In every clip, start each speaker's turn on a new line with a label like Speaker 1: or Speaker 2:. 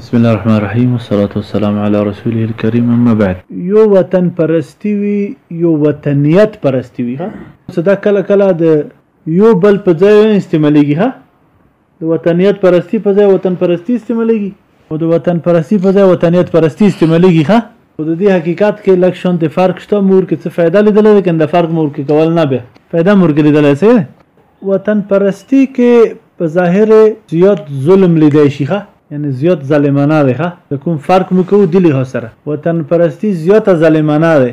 Speaker 1: بسم الله الرحمن الرحيم والصلاة والسلام على رسوله الكريم اما بعد.
Speaker 2: يو وطن پرستي وي يو وطنيت پرستي وي ها څه دا کله کله د يو بل په ځای استعماليږي ها د وطنيت پرستي په ځای وطن پرستي استعماليږي او د وطن پرستي په ځای وطنيت پرستي استعماليږي ها خو د دې حقیقت کې لږ شانتې فرق شته مور کې څه فایده لیدلی دی که د فرق مور کې کول نه بیا فایده مور کې لیدلی څه وطن پرستی که په ظاهر زیات ظلم لیدای شی ښه یعنی زیات ظالمانه دی ښه د کوم فرق مو کوو دی لحاظ سره وطن پرستی زیاته ظالمانه دی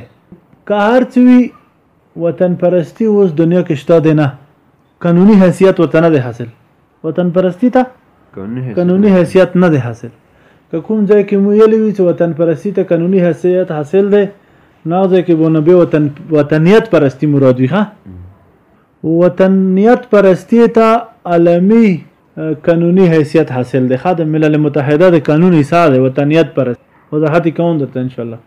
Speaker 2: که هر څه وی وطن پرستی اوس دنیا کې شته دی نه قانوني حیثیت ورته نه دی حاصل وطن پرستی ته قانوني حیثیت نه دی حاصل که کوم ځای کې مو یلی وی چې وطن پرستی ته قانوني حیثیت حاصل دی نو ځای کې بونه به وطن وطنیت پرستی مراد وی ښه وطنیت پرستی ته عالمي قانوني حیثیت حاصل دی خاطر ملل متحده د قانون حصہ دی وطنیت پرست وضاحت کوم درته ان شاء الله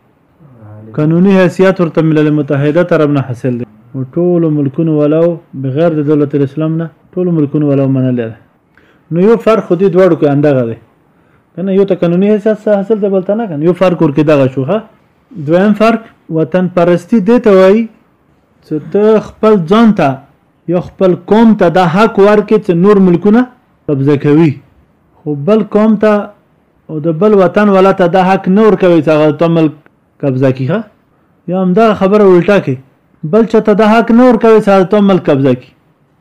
Speaker 2: قانوني حیثیت ورته ملل متحده طرف نه حاصل دی ټول ملکونو ولو بغیر د دولت الاسلام نه ټول ملکونو ولو منل دی نو یو فرق دی دواړو کې اندغه دی کنه یو ته قانوني حیثیت حاصل دی بلته نه کنه یو فرق ورکې دغه شوخه دویم فرق وطن پرستی دی ته وایي چې ته خپل ځان ته یا خپل قوم ته دا حق ورکې چې نور ملکونه قبضه کوي خو بل قوم ته او د بل وطن ولا ته دا حق نه ورکوي چې هغه ته ملک قبضه کیږي یا هم دا خبره الټا کوي بل چا ته دا حق نه ورکوي چې هغه ته ملک قبضه کړي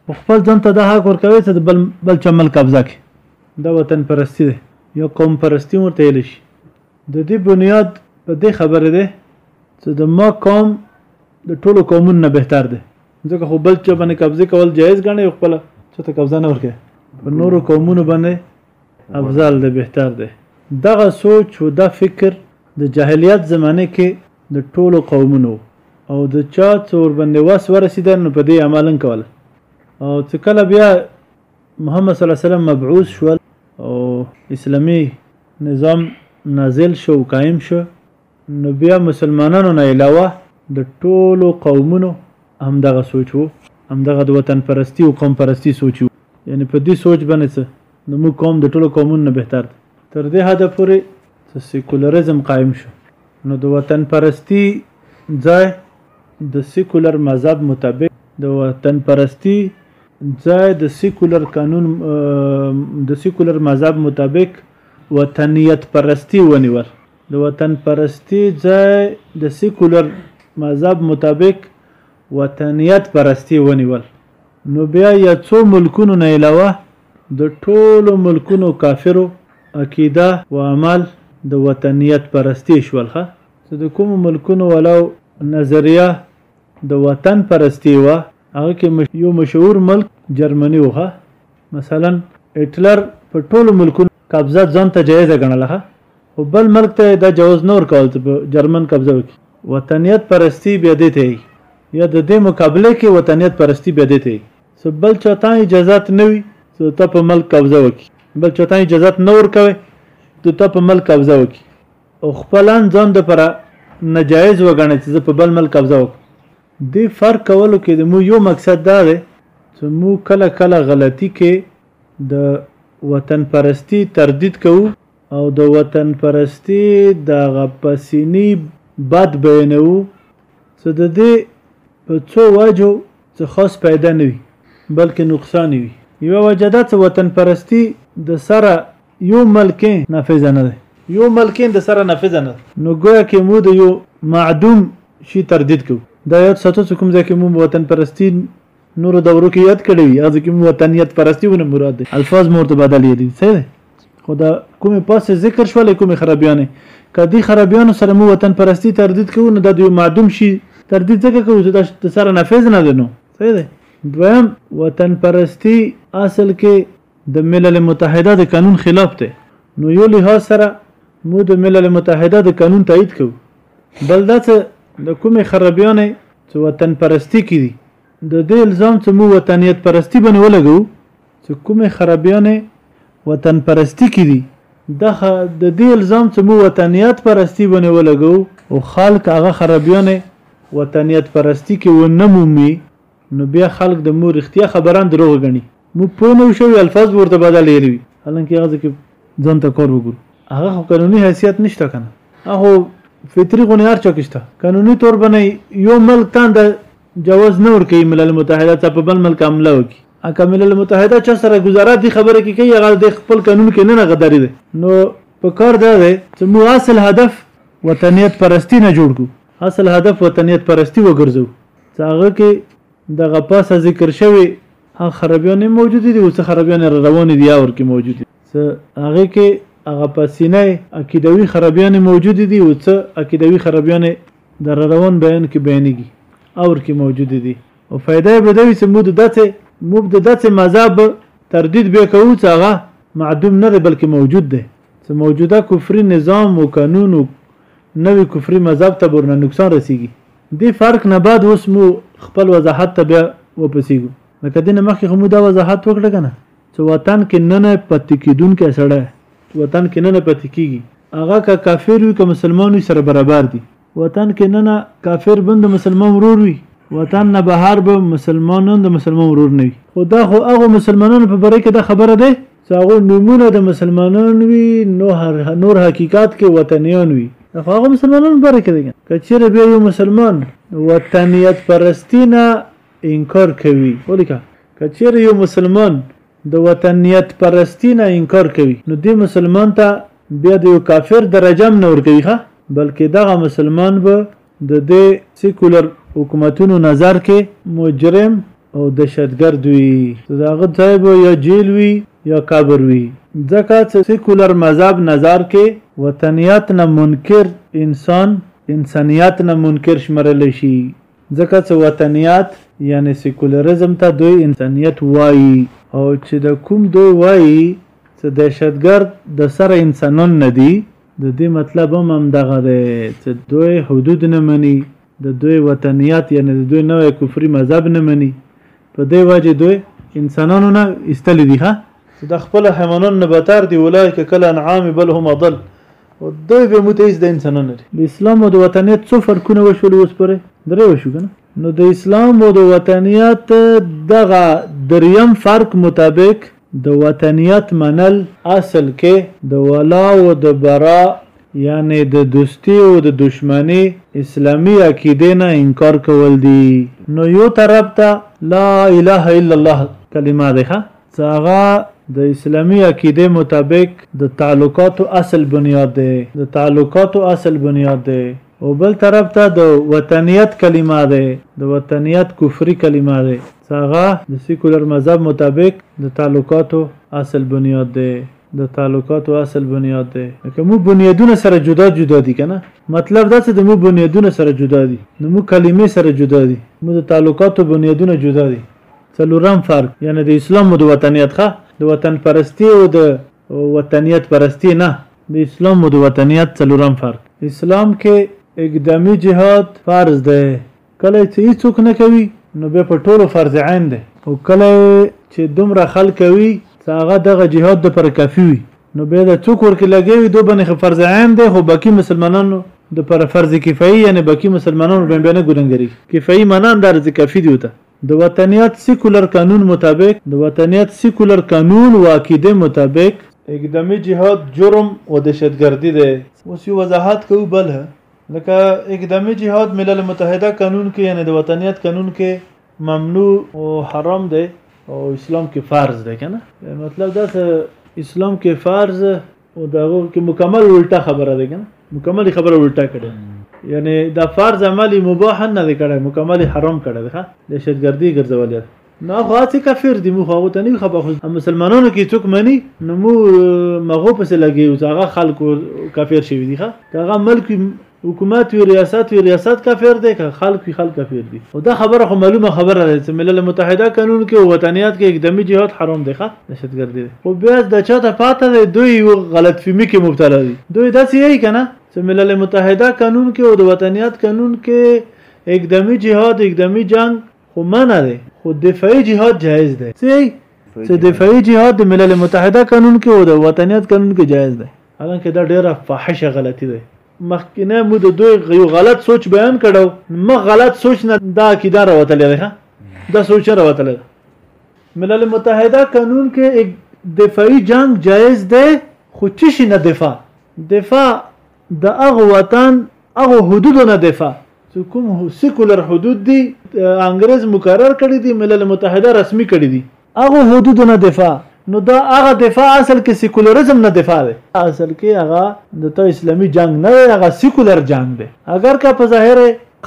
Speaker 2: او خپل ځان ته دا حق ورکوي چې بل بل چا ملک قبضه کړي دا وطن پرستی دی یا قوم پرستی ورته ویل شي د دې بنیاد په دې خبره ده چې د ما قوم د ټولو قومونو نه بهتر دی ځکه خو بل چا باندې قبضه کول جایز ګڼي او خپل چې ته قبضه نه ورکې په نورو قومونو باندې افضل دی بهتر دی دغه سوچ او دا فکر د جاهلیت زمانه کې د ټولو قومونو او د چا څور باندې واس ورسیدل نو په دې عملن کول او چې کله بیا محمد صلی الله علیه وسلم مبعوث شو او اسلامي نظام نازل شو او قایم شو نو بیا مسلمانانو نه علاوه د ټولو قومونو همدغه سوچ وو همدغه د وطن پرستی او قوم پرستی سوچ وو یعنی په دې سوچ باندې څه د موږ قوم د ټولو قومونو نه بهتر دی تر دې حده پورې چې سیکولرزم قایم شو نو د وطن پرستی ځای د سیکولر مذهب مطابق د وطن پرستی ځای د سیکولر قانون د سیکولر مذهب مطابق وطنیت پرستی ونیول د وطن پرستی ځای د سیکولر مذهب مطابق وطنیت پرستی ونیول نو بیا یا څو ملکونو نه علاوه د ټولو ملکونو کافرو عقیده و عمل د وطنیت پرستی شول چې د کوم ملکونو ولو نظریه د وطن پرستی و هغه کې یو مشهور ملک جرمني وخه مثلا هټلر په ټولو ملکونو قبضه ځان ته جایزه ګڼله خو بل ملک ته دا جواز نه ورکول چې په جرمن قبضه وکړي وطنیت پرستی بیا دې ته یا د دې مقابله کې وطنیت پرستی بیا دې ته چې بل چا ته اجازه نه وي چې ته په ملک قبضه وکړي بل چا ته اجازه نه ورکوي چې ته په ملک قبضه وکړي او خپل ان ځان د پر نجایز وګڼي چې په بل ملک قبضه وکړي د فرق کولو کې د مو یو مقصد دا دی چې مو کله کله غلطي کې د وطن پرستی تردید کوو او د وطن پرستی د غپسینی بد بینو چې د دې په څو وجو څه خاص پیدا نه وي بلکې نقصان وي یو وجه دا چې وطن پرستی د سره يو ملکين نافذ نه دی. يو ملکين د سره نافذ نه دی. نو ګویا کې مو د يو معدوم شي تردید کوو. دا یاد ساتو چې کوم ځای کې مو وطن پرستي نورو دورو کې یاد کړې وي هغه ځای کې مو وطنیت پرستي ونه مراد دی. الفاظ مو ورته بدل یې دي صحیح دی. خو دا کومې پاسې ذکر شولې کومې خرابیانې که دې خرابیانو سره مو وطن پرستي تردید کوو نو دا د یو معدوم شي تردید ځکه کوو چې دا د سره نافذ نه دی نو صحیح دی. دویم وطن پرستي اصل کې د ملل متحده د قانون خلاف دی. نو يو لحاظ سره موږ د ملل متحده د قانون تاييد کوو بل دا څه د کومې خرابيانې څه وطن پرستي کې دي د دې الزام څه موږ وطنيت پرستي بنې ولګوو څه کومې خرابيانې وطن پرستي کې دي دخه د دې الزام څه موږ وطنيت پرستي بنې ولګوو او خلک هغه خرابيانې وطنيت پرستي کې ونه مومي نو بیا خلک د مور رښتیا خبران دروغ ګڼي. موږ پوه نه یو شوي الفاظ به ورته بدل هېروي حالانکه هغه ځای کې ځان ته کار وګورو. هغه خو قانوني حیثیت نشته کنه هغه خو فطري غونې هر چا کې شته قانوني طور بنه یو ملک تان د جواز نه ورکوي ملل متحده ته په بل ملک حمله وکړي اکه ملل متحده چا سره گزاره دی خبره کې کوي هغه د خپل قانون کې نه نه غداري دی نو په کار ده دی چې مو اصل هدف وطنیت پرستی نه جوړ کو اصل هدف وطنیت پرستی وګرځو څه هغه کې دغه پاسه ذکر شوی هغه خرابیانې موجود دي او څه خرابیانې را روانې دي اور کې موجود دي څه هغه کې هغه پسینه عقیدوي خرابیانې موجود دي او څه عقیدوي خرابیانې د را روان بیان کې بیانېږي اور کې موجود دي او فایده به دوی چې موږ داسې موږ د داسې مذهب تردید به کوو چې هغه معدوم نه دی بلکې موجود دی څه موجوده کفري نظام و قانون و نوي کفري مذهب ته ورنه نقصان رسیږي دې فرق نه بعد اوس مو خپل وضاحت ته بیا وپسیږو لکه دې نه مخکې خو مو دا وضاحت وکړه که نه چې وطن کې ننه پاتې کېدونکی سړی وطن کې ننه پاتې کېږي هغه که کافر وي که مسلمان وي سره برابر دي وطن کې ننه کافر بند مسلمان ورور وي وطن نه بهر به مسلمانان د مسلمان ورور نه وي خو دا خو هغه مسلمانانو په باره کې دا خبره ده چې هغه نمونه د مسلمانان وي نو هر نور حقیقت کې وطنیان وي خو هغه مسلمانانو باره کې ده که چیرې به یو مسلمان وطنیت پرستی نه انکار کوي ولیکه که چیرې یو مسلمان د وطنیت پرستی نه انکار کوی نو دی مسلمان ته بیا د یو کافر درجه هم نه ورکوی ښه بلکه دغه مسلمان به د دی سیکولر حکومتونو نظر کی مجرم او دهشتګرد وی څه د هغه ځای به یا جیل وی یا قبر وی ځکه څه سیکولر مذهب نظر کی وطنیت نه منکر انسان انسانیت نه منکر شمرلی شی. ځکه چې وطنیات یعنې سیکولرزم ته دوی انسانیت وایي او چې د کوم دوی وایي چې دهشتګرد د سره انسانان نه دي د دې مطلب هم همدغه دی چې دوی حدود نه مني د دوی وطنیات یعنې د دوی نوی کفري مذهب نه مني په دې وجه دوی انسانانو نه ایستلي دي ها چې د خپل حیوانان نه بتر دي اولئک کل انعام بل هم اضل او دوی به موته هیڅ د انسانان نه د اسلام او د وطنیت څو فرقونه وشول اوس پرې درې وشو کنه نو د اسلام او د وطنیت دغه دریم فرق مطابق د وطنیت منل اصل کې د ولا او د برا یعنی د دوستی او د دشمنی اسلامی عقیده نه انکار کول دي نو یو طرف ته لا اله الا الله کلمه ده څه هغه د اسلامي عقیدې مطابق د تعلقاتو اصل بنیاد دی د تعلقاتو اصل بنیاد دی او بل طرف ته د وطنیت کلمه دی د وطنیت کفري کلمه دی څه هغه د سیکولر مذهب مطابق د تعلقاتو اصل بنیاد دی د تعلقاتو اصل بنیاد دی که مو بنیادونه سره جدا جدا دي کنه مطلب دا چې د مو بنیادونه سره جدا دي نو مو کلمې سره جدا دي مو د تعلقاتو بنیادونه جدا دي څلورم فرق یعنی د اسلام او د وطنیت ښه د وطن پرستی او د وطنیت پرستی نه د اسلام او د وطنیت څلورم فرق اسلام کې اقدامي جهاد فرض دی کله چې هیڅوک نه کوي نو بیا په ټولو فرض عین دی او کله چې دومره خلک کوي چې هغه دغه جهاد د پر کافي وي نو بیا د څوک ورکې لګوي دوی باندې فرض عین دی خو باقي مسلمانانو د پر فرض کفایي یعنی باقي مسلمانانو باندې نه ګورنګري کفایي معنی اندار چې کافي دی وته د وطنیت سیکولر قانون مطابق د وطنیت سیکولر قانون و عقیده مطابق. اقدامي جهاد جرم و دهشتګردي دی. اوس یو وضاحت کوو بله لکه اقدامي جهاد ملل متحده قانون کې یعنې د وطنیت قانون کې ممنوع او حرام دی او اسلام کې فرض دی کنه مطلب داسې اسلام کې فرض او دا کې مکمل الټا خبره ده کنه مکمل خبره الټا کړي یعنی دا فرض عملی مباح نه دی کړی مکمل حرام کړی ده دهشتګردي ګرځولې نو خو هڅه کافر دي موږ هغه ته نه خبر خو مسلمانانو کې څوک مني نو مو مغو پس لګي او هغه خلکو کافر شوی دي ښه هغه ملک حکومت وی ریاست وی ریاست کافر دی که خلق وی خلق کافر دی او دا خبره خو معلومه خبره ده چې ملل متحده قانون کې او وطنیات کې اقدامي جهاد حرام دی ښه دهشتګردي دی خو بیا د چا ته پاته دی دوی یو غلط فهمي کې مبتلا دي دوی داسې یی کنه چې ملل متحده قانون کې او د وطنیات قانون کې اقدامي جهاد اقدامي جنگ خو منه دی خو دفاعي جهاد جایز دی چې دفاعي جهاد د ملل متحده قانون کې او د وطنیات قانون کې جایز دی حالانکه دا ډیره فاحشه غلطی ده مخکنه مو د دوی یو غلط سوچ بیان کړو مخ غلط سوچ نه دا عقیده راوتلې ده دا سوچ راوتلې ده ملل متحده قانون کې یک دفاعي جنگ جایز ده خو چی نه دفاع دفاع د هغه وطن هغه حدود نه دفاع چې کوم سیکولر حدود دي انګريز مقرر کړی دي ملل متحده رسمي کړی دي هغه حدود نه دفاع نو دا هغه دفاع اصل کې سیکولریزم نه دفاع دی اصل کې هغه د تو اسلامي جنگ نه دی هغه سیکولر جنگ دی اگر که په ظاهر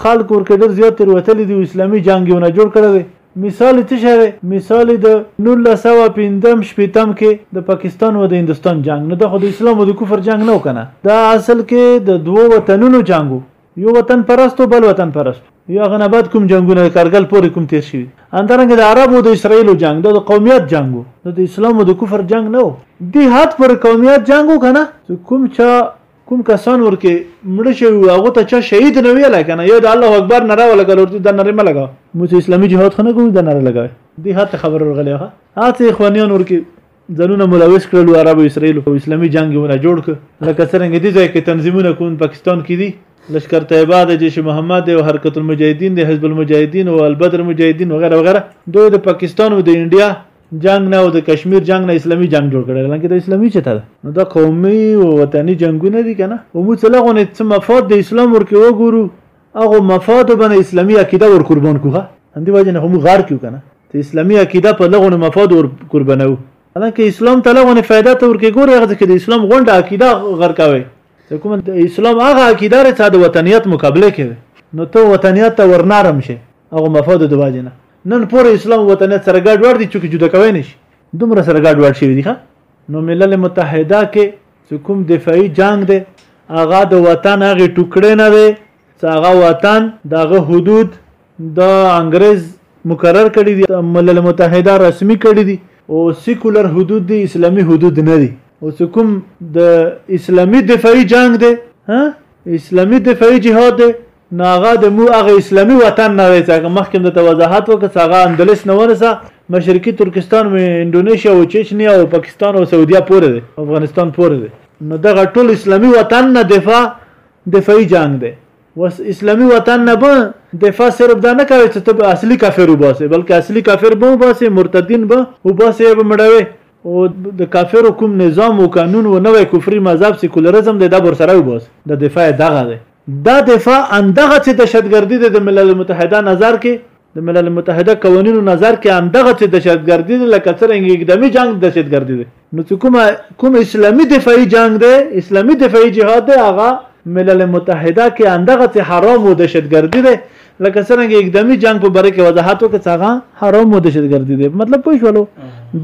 Speaker 2: خلک ورکه ډېر زیات تر وتلی دی اسلامي جنگ یو نه جوړ کړی دی مثال یې څه شی دی؟ مثال یې د نولس سوه پنځم شپېتم کې د پاکستان و د هندوستان جنګ نو دا خو د اسلام و د کفر جنګ نه و کنه دا اصل کې د دوو وطنونو جنګ و یو وطن پرست و بل وطن پرست یو هغه نه بعد کوم جنګونه د کارګل پورې کوم تیر شوي همدارنګه د عربو د اسرائیلو جنګ دا د قومیت جنګ و د اسلام و د کفر جنګ نه و دې حد پر قومیت جنګ و کنه کوم چا کوم کسان ورکه مړ شوی و هغه ته چا شهید نه ویل کنه یو د الله اکبر نره ولګا لورته د نره ملګا مو چې اسلامي جهاد خنه کوم د نره لګا دی هات خبر ورغلی ها هات اخوانیان ورکه ځانونه ملوث کړل عرب او اسرائیل او اسلامي جنگ ونه جوړ ک لکه څنګه دي ځای کې تنظیمونه کوم پاکستان کې دي لشکر طیبه د جیش محمد او حرکت المجاهدین د حزب المجاهدین او البدر مجاهدین وغیرہ وغیرہ دوی د پاکستان او د انډیا جنگ نه او د کشمیر جنگ نه اسلامي جنگ جوړ کړل لکه د اسلامي چته ده نو دا قومي او وطني جنگونه دي کنه او موږ لغونه څه مفاد د اسلام ورکه وګورو هغه مفاد باندې اسلامي عقیده ور قربان کوه اندی وجه نه موږ غار کیو کنه ته اسلامي عقیده په لغونه مفاد ور قربانو حالانکه اسلام ته لغونه فائدہ ته ورکه ګوري هغه کې د اسلام غونډه عقیده غر کوي ته کوم اسلام هغه عقیده رته د وطنیت مقابله کوي نو ته وطنیت ته ورنارم شي هغه مفاد د واجب نه نن پورې اسلام وطن سره ګډ وړ دي چې جدا کوي نشي دومره سره ګډ وړ شي دي ښه نو ملل متحده کې چې کوم دفاعي جنگ دی هغه د وطن هغه ټوکړې نه دی چې هغه وطن دغه حدود د انګريز مقرر کړی دی ملل متحده رسمي کړی دی او سیکولر حدود دی اسلامي حدود نه دی او چې کوم د اسلامي دفاعي جنگ دی ها اسلامي دفاعي جهاد دی نو هغه د مو هغه اسلامي وطن نه دی څنګه مخکې هم درته وضاحت وکړ چې هغه اندلس نه ونیسه مشرقي ترکستان و انډونیشیا و چچنیا او پاکستان او سعودیا پورې دی افغانستان پورې دی نو دغه ټول اسلامي وطن نه دفاع دفاعي جنگ دی وس اسلامي وطن نه به دفاع صرف دا نه کوي چې ته اصلي کافر وباسې بلکې اصلي کافر به وباسې مرتدین به وباسې به مړوي او د کافر کوم نظام او قانون و نوې کفري مذهب سیکولریزم د دبر سره وباسې د دفاع دغه دی دا دفاع ان دغه چې دهشتګردي د ملل متحده نظر کې د ملل متحده قوانینو نظر کې ان دغه چې دهشتګردي د لکه څرنګه اقدامي جنگ دهشتګردي دی نو چې کوم کوم اسلامي دفاعي جنگ دی اسلامي دفاعي جهاد دی هغه ملل متحده کې ان دغه چې حرام او دهشتګردي دی لکه څنګه اقدامي جنگ په بره کې وضاحت وکړ چې هغه حرام مو دهشتګردي دی مطلب پوه شولو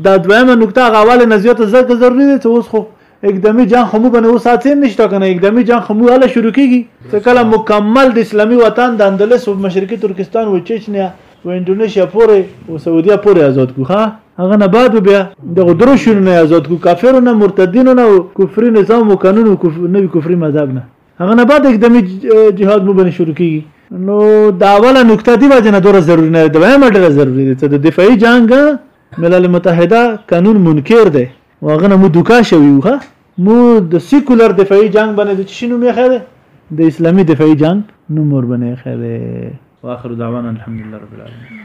Speaker 2: دا دویمه نقطه هغه اول نظریه ته زړه ضروری دی چې اوس خو اقدامي جنگ خو موږ نه اوس هڅې نشته کنه اقدامي جنگ خو موږ هله شروع کیږي چې کله مکمل د اسلامي وطن د اندلس او مشرقي ترکستان او چچنیا او انډونیشیا پورې او سعودیا پورې آزاد کو ها هغه نه بعد بیا دغه درو شنو نه آزاد کو کافرو نه مرتدینو نه کفري نظام او قانون او کف... نوی کفري مذهب نه هغه نه بعد اقدامي جهاد مو باندې شروع کیږي نو دا اوله نکته دی وجه نه ډوره ضروري نه ده وایم ډوره ضروري ده د دفاعي جنگ ملل متحده قانون منکر دی واغه نه مو دوکا شوی وو مو د سیکولر دفاعي جنگ باندې د شنو مې خره د اسلامي دفاعي جنگ نوم ور باندې خره واخر دعوانا الحمدلله رب العالمین